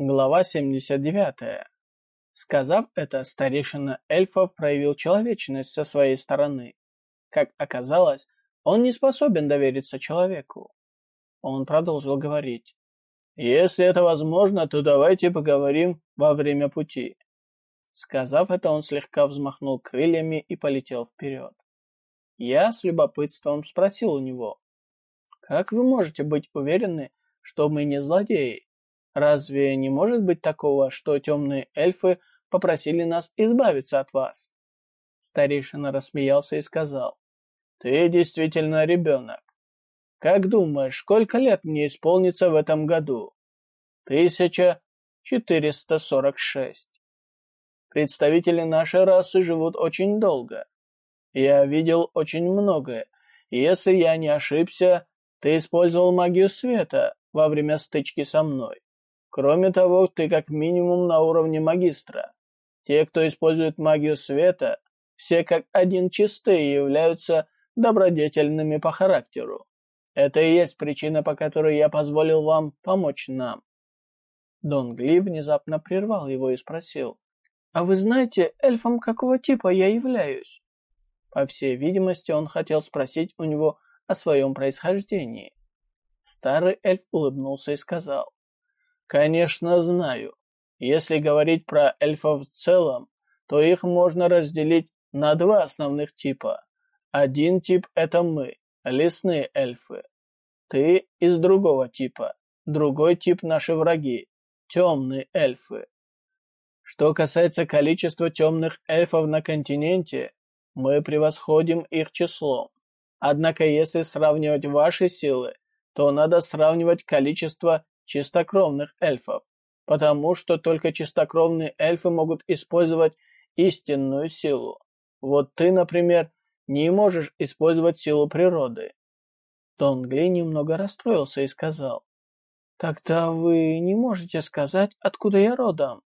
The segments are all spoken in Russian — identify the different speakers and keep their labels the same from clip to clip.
Speaker 1: Глава 79. Сказав это, старейшина эльфов проявил человечность со своей стороны. Как оказалось, он не способен довериться человеку. Он продолжил говорить. «Если это возможно, то давайте поговорим во время пути». Сказав это, он слегка взмахнул крыльями и полетел вперед. Я с любопытством спросил у него. «Как вы можете быть уверены, что мы не злодеи?» Разве не может быть такого, что темные эльфы попросили нас избавиться от вас?» Старейшина рассмеялся и сказал, «Ты действительно ребенок. Как думаешь, сколько лет мне исполнится в этом году?» «Тысяча четыреста сорок шесть. Представители нашей расы живут очень долго. Я видел очень многое, если я не ошибся, ты использовал магию света во время стычки со мной. Кроме того, ты как минимум на уровне магистра. Те, кто использует магию света, все как один чистые являются добродетельными по характеру. Это и есть причина, по которой я позволил вам помочь нам. Дон Гли внезапно прервал его и спросил. «А вы знаете, эльфом какого типа я являюсь?» По всей видимости, он хотел спросить у него о своем происхождении. Старый эльф улыбнулся и сказал. Конечно, знаю. Если говорить про эльфов в целом, то их можно разделить на два основных типа. Один тип – это мы, лесные эльфы. Ты из другого типа. Другой тип – наши враги, темные эльфы. Что касается количества темных эльфов на континенте, мы превосходим их числом. Однако, если сравнивать ваши силы, то надо сравнивать количество чистокровных эльфов, потому что только чистокровные эльфы могут использовать истинную силу. Вот ты, например, не можешь использовать силу природы. Тонгли немного расстроился и сказал, «Тогда вы не можете сказать, откуда я родом?»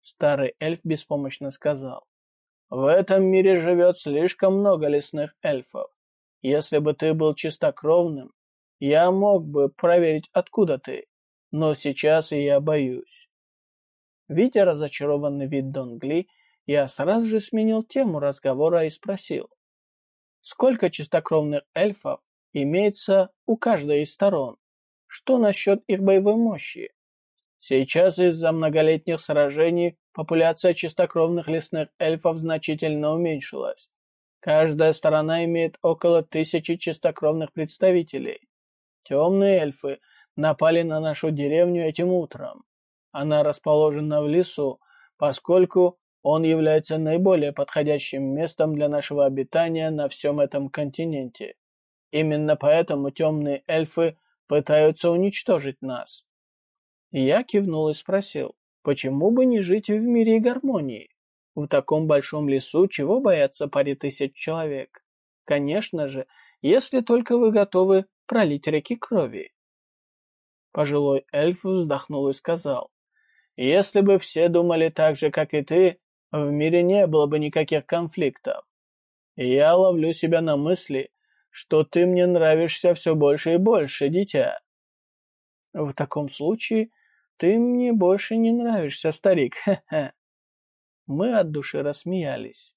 Speaker 1: Старый эльф беспомощно сказал, «В этом мире живет слишком много лесных эльфов. Если бы ты был чистокровным, я мог бы проверить, откуда ты но сейчас я боюсь. Видя разочарованный вид Донгли, я сразу же сменил тему разговора и спросил, сколько чистокровных эльфов имеется у каждой из сторон? Что насчет их боевой мощи? Сейчас из-за многолетних сражений популяция чистокровных лесных эльфов значительно уменьшилась. Каждая сторона имеет около тысячи чистокровных представителей. Темные эльфы – напали на нашу деревню этим утром. Она расположена в лесу, поскольку он является наиболее подходящим местом для нашего обитания на всем этом континенте. Именно поэтому темные эльфы пытаются уничтожить нас. Я кивнул и спросил, почему бы не жить в мире и гармонии? В таком большом лесу чего бояться паре тысяч человек? Конечно же, если только вы готовы пролить реки крови. Пожилой эльф вздохнул и сказал, «Если бы все думали так же, как и ты, в мире не было бы никаких конфликтов. я ловлю себя на мысли, что ты мне нравишься все больше и больше, дитя». «В таком случае ты мне больше не нравишься, старик, хе-хе». Мы от души рассмеялись.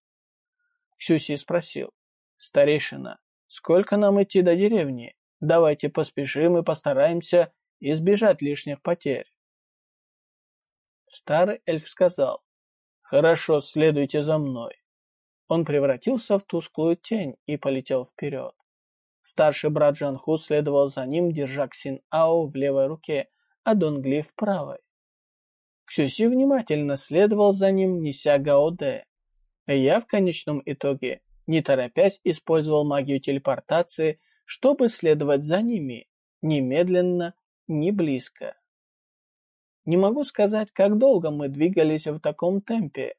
Speaker 1: Ксюси спросил, «Старейшина, сколько нам идти до деревни? Давайте поспешим и постараемся избежать лишних потерь. Старый эльф сказал, «Хорошо, следуйте за мной». Он превратился в тусклую тень и полетел вперед. Старший брат Джанху следовал за ним, держа Ксин Ао в левой руке, а Донгли в правой. Ксюси внимательно следовал за ним, неся Гаоде. Я в конечном итоге, не торопясь, использовал магию телепортации, чтобы следовать за ними, немедленно не близко. Не могу сказать, как долго мы двигались в таком темпе,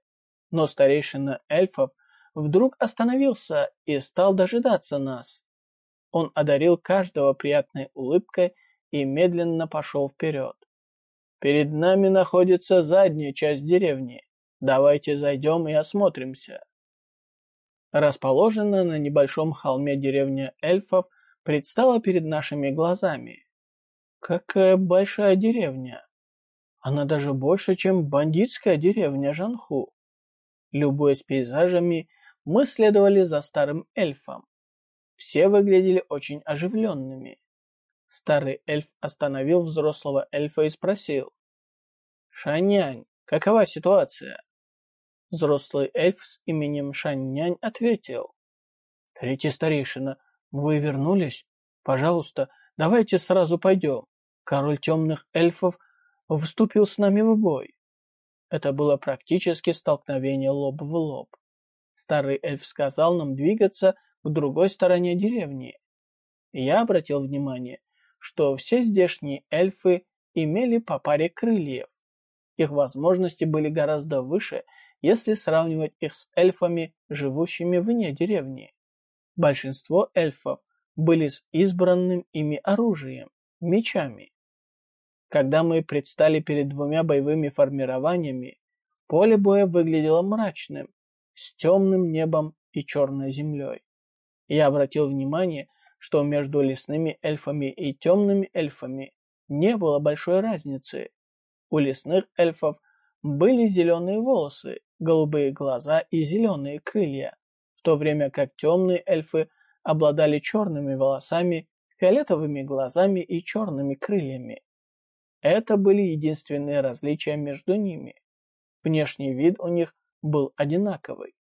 Speaker 1: но старейшина эльфов вдруг остановился и стал дожидаться нас. Он одарил каждого приятной улыбкой и медленно пошел вперед. Перед нами находится задняя часть деревни. Давайте зайдем и осмотримся. Расположенная на небольшом холме деревня эльфов предстала перед нашими глазами. Какая большая деревня! Она даже больше, чем бандитская деревня Жанху. Любуясь пейзажами, мы следовали за старым эльфом. Все выглядели очень оживленными. Старый эльф остановил взрослого эльфа и спросил. «Шанянь, какова ситуация?» Взрослый эльф с именем Шаннянь ответил. «Третий старейшина, вы вернулись? Пожалуйста, давайте сразу пойдем. Король темных эльфов вступил с нами в бой». Это было практически столкновение лоб в лоб. Старый эльф сказал нам двигаться к другой стороне деревни. Я обратил внимание, что все здешние эльфы имели по паре крыльев. Их возможности были гораздо выше, если сравнивать их с эльфами, живущими вне деревни. Большинство эльфов были с избранным ими оружием – мечами. Когда мы предстали перед двумя боевыми формированиями, поле боя выглядело мрачным, с темным небом и черной землей. Я обратил внимание, что между лесными эльфами и темными эльфами не было большой разницы. У лесных эльфов были зеленые волосы, голубые глаза и зеленые крылья, в то время как темные эльфы обладали черными волосами, фиолетовыми глазами и черными крыльями. Это были единственные различия между ними. Внешний вид у них был одинаковый.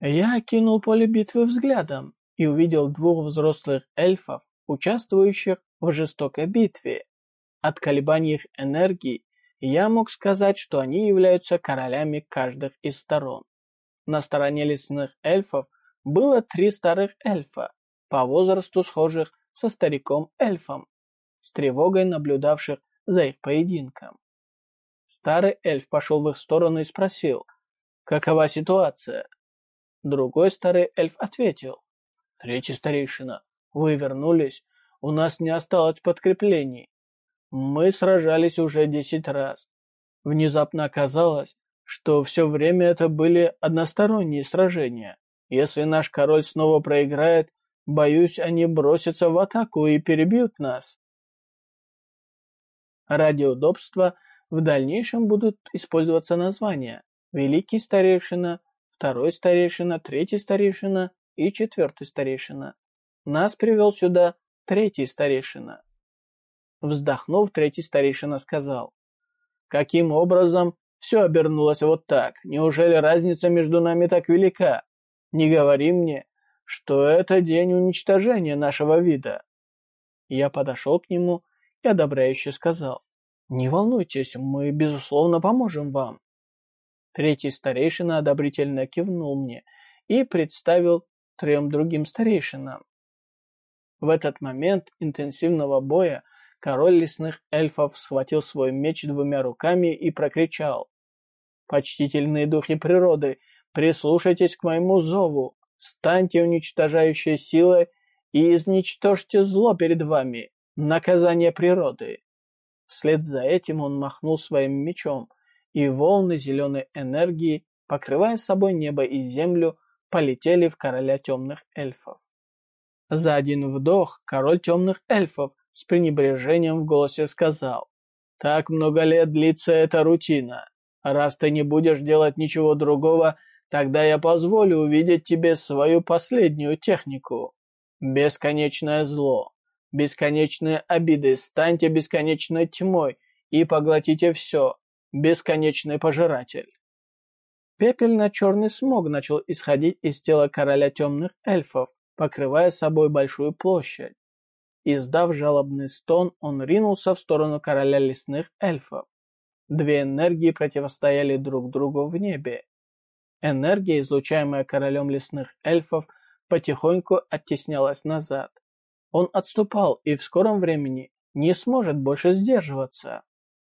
Speaker 1: Я окинул поле битвы взглядом и увидел двух взрослых эльфов, участвующих в жестокой битве. От колебаний их энергии я мог сказать, что они являются королями каждых из сторон. На стороне лесных эльфов было три старых эльфа, по возрасту схожих со стариком-эльфом, с тревогой наблюдавших за их поединком. Старый эльф пошел в их сторону и спросил, какова ситуация. Другой старый эльф ответил, третий старейшина, вы вернулись, у нас не осталось подкреплений. Мы сражались уже десять раз. Внезапно оказалось, что все время это были односторонние сражения. Если наш король снова проиграет, боюсь, они бросятся в атаку и перебьют нас. Ради удобства в дальнейшем будут использоваться названия «Великий старейшина», «Второй старейшина», «Третий старейшина» и «Четвертый старейшина». Нас привел сюда третий старейшина. Вздохнув, третий старейшина сказал, «Каким образом все обернулось вот так? Неужели разница между нами так велика? Не говори мне, что это день уничтожения нашего вида». Я подошел к нему и одобряюще сказал, «Не волнуйтесь, мы, безусловно, поможем вам». Третий старейшина одобрительно кивнул мне и представил трем другим старейшинам. В этот момент интенсивного боя король лесных эльфов схватил свой меч двумя руками и прокричал. «Почтительные духи природы, прислушайтесь к моему зову, станьте уничтожающей силой и изничтожьте зло перед вами, наказание природы». Вслед за этим он махнул своим мечом, и волны зеленой энергии, покрывая собой небо и землю, полетели в короля темных эльфов. За один вдох король темных эльфов с пренебрежением в голосе сказал, «Так много лет длится эта рутина. Раз ты не будешь делать ничего другого, тогда я позволю увидеть тебе свою последнюю технику. Бесконечное зло. Бесконечные обиды, станьте бесконечной тьмой и поглотите все, бесконечный пожиратель. Пепельно-черный смог начал исходить из тела короля темных эльфов, покрывая собой большую площадь. Издав жалобный стон, он ринулся в сторону короля лесных эльфов. Две энергии противостояли друг другу в небе. Энергия, излучаемая королем лесных эльфов, потихоньку оттеснялась назад. Он отступал и в скором времени не сможет больше сдерживаться.